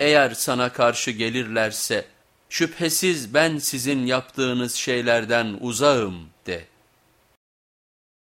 eğer sana karşı gelirlerse şüphesiz ben sizin yaptığınız şeylerden uzağım de.''